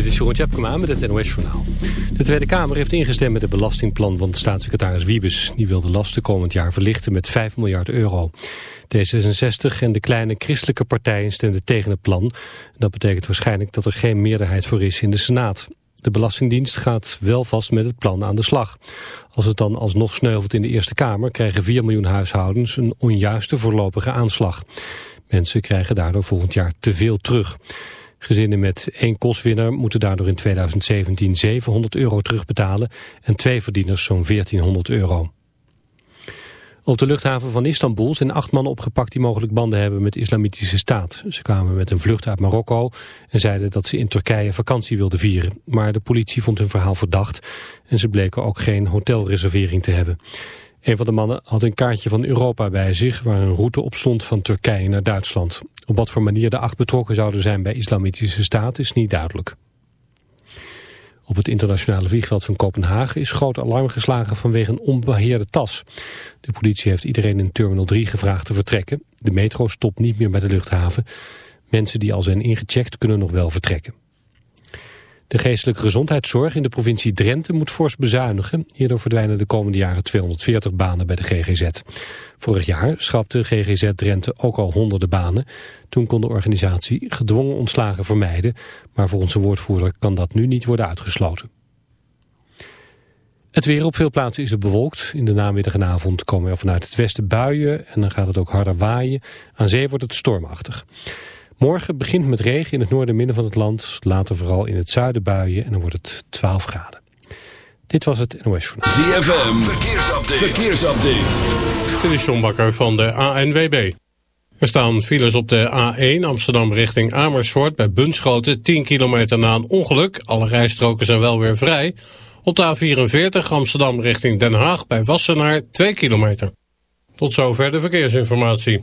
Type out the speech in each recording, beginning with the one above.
Dit is Jeroen Tjepkema met het NOS Journaal. De Tweede Kamer heeft ingestemd met het belastingplan van staatssecretaris Wiebes. Die wil de lasten komend jaar verlichten met 5 miljard euro. D66 en de kleine christelijke partijen stemden tegen het plan. Dat betekent waarschijnlijk dat er geen meerderheid voor is in de Senaat. De Belastingdienst gaat wel vast met het plan aan de slag. Als het dan alsnog sneuvelt in de Eerste Kamer... krijgen 4 miljoen huishoudens een onjuiste voorlopige aanslag. Mensen krijgen daardoor volgend jaar te veel terug. Gezinnen met één kostwinner moeten daardoor in 2017 700 euro terugbetalen... en twee verdieners zo'n 1400 euro. Op de luchthaven van Istanbul zijn acht mannen opgepakt die mogelijk banden hebben met de islamitische staat. Ze kwamen met een vlucht uit Marokko en zeiden dat ze in Turkije vakantie wilden vieren. Maar de politie vond hun verhaal verdacht en ze bleken ook geen hotelreservering te hebben. Een van de mannen had een kaartje van Europa bij zich waar een route op stond van Turkije naar Duitsland. Op wat voor manier de acht betrokken zouden zijn bij islamitische staat is niet duidelijk. Op het internationale vliegveld van Kopenhagen is groot alarm geslagen vanwege een onbeheerde tas. De politie heeft iedereen in Terminal 3 gevraagd te vertrekken. De metro stopt niet meer bij de luchthaven. Mensen die al zijn ingecheckt kunnen nog wel vertrekken. De geestelijke gezondheidszorg in de provincie Drenthe moet fors bezuinigen. Hierdoor verdwijnen de komende jaren 240 banen bij de GGZ. Vorig jaar schrapte GGZ Drenthe ook al honderden banen. Toen kon de organisatie gedwongen ontslagen vermijden. Maar volgens een woordvoerder kan dat nu niet worden uitgesloten. Het weer op veel plaatsen is bewolkt. In de namiddag en avond komen er vanuit het westen buien en dan gaat het ook harder waaien. Aan zee wordt het stormachtig. Morgen begint met regen in het noorden en midden van het land. Later vooral in het zuiden buien en dan wordt het 12 graden. Dit was het NOS Journal. ZFM, verkeersupdate. verkeersupdate. Dit is John Bakker van de ANWB. Er staan files op de A1 Amsterdam richting Amersfoort bij Bunschoten 10 kilometer na een ongeluk. Alle rijstroken zijn wel weer vrij. Op de A44 Amsterdam richting Den Haag bij Wassenaar 2 kilometer. Tot zover de verkeersinformatie.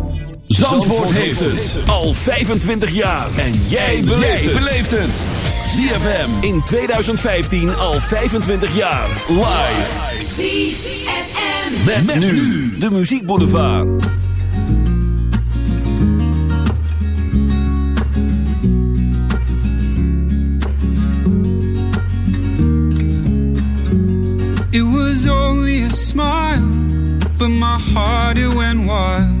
Zandvoort heeft het al 25 jaar. En jij beleeft het. ZFM in 2015 al 25 jaar. Live. ZFM. Met, met nu de Muziek Boulevard. It was only a smile, but my heart it went wild.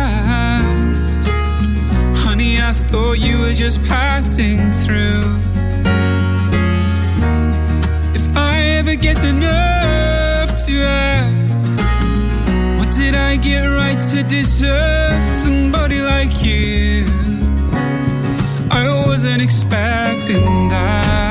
I thought you were just passing through. If I ever get the nerve to ask, what did I get right to deserve somebody like you? I wasn't expecting that.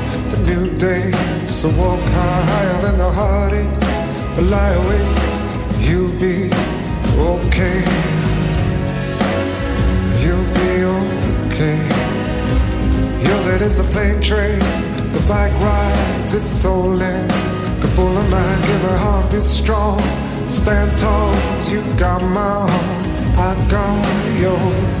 new day. So walk higher than the heartaches. Lie awake, you'll be okay. You'll be okay. Yours it is the plane train, the bike rides, it's soul late. A full of mind, give her heart, be strong. Stand tall, you got my heart, I got yours.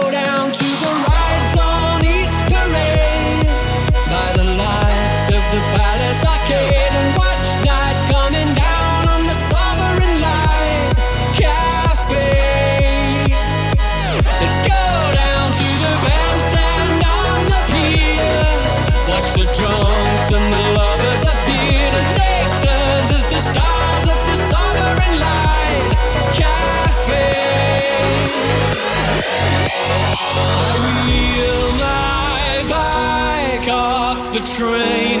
train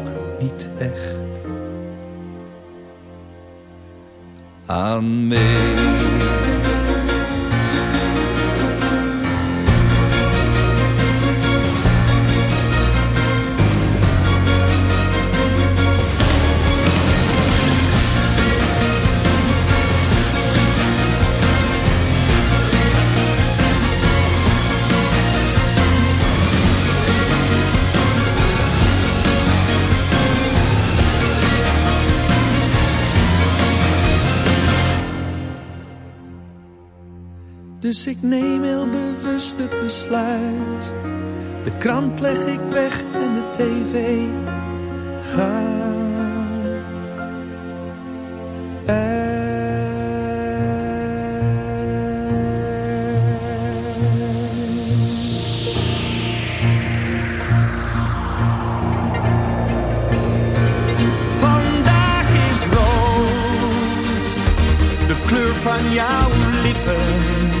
niet echt aan mee. Dus ik neem heel bewust het besluit. De krant leg ik weg en de tv gaat. Vandaag is rood, de kleur van jouw lippen.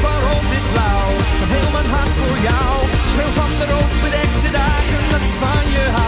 van rood blauw, heel mijn hart voor jou. Schreeuw van de rood bedekte dagen dat ik van je hou.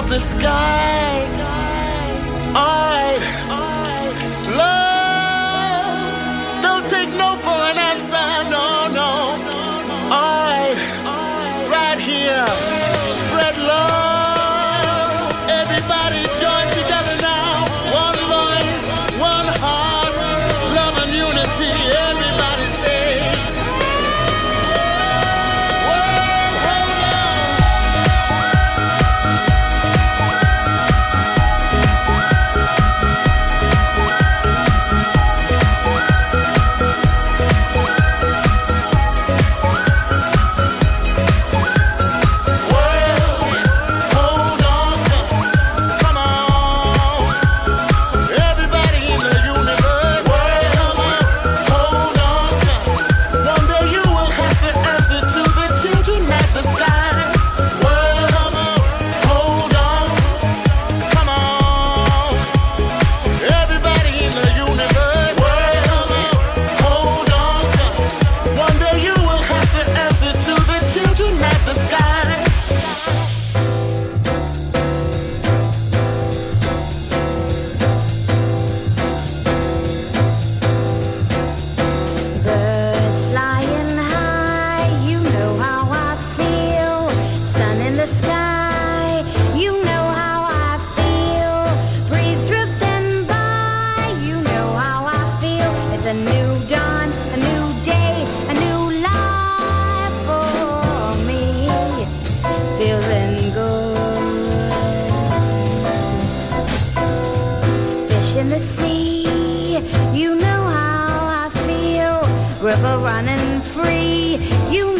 of the sky. I See, You know how I feel, river running free. You